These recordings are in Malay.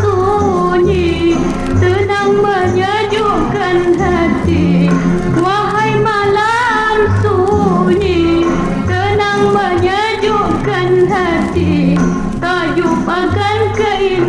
sunyi Tenang menyejukkan hati. Wahai malam sunyi Tenang menyejukkan hati. Tajuk akan keindahanmu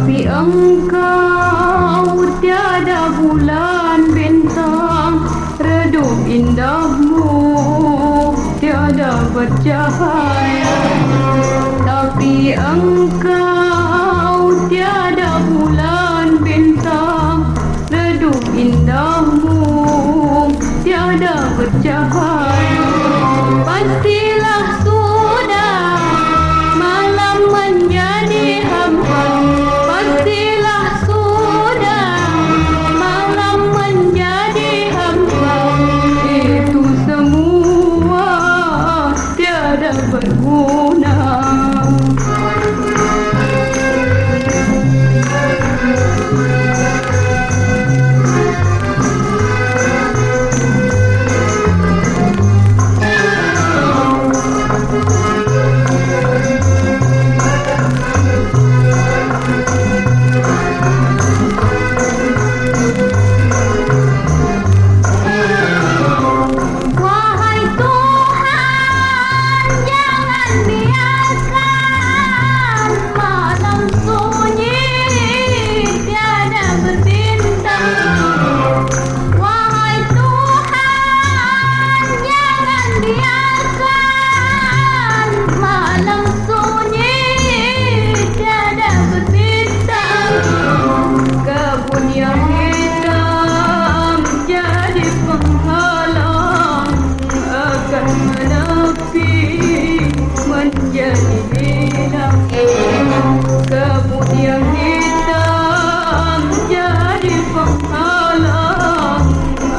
Tapi engkau tiada bulan bintang. Redup indahmu tiada bercahaya. Tapi engkau tiada bulan bintang. Redup indahmu tiada bercahaya. Pastilah sudah malam menjadi tiada berguna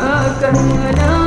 ആ കണ്ണനാ.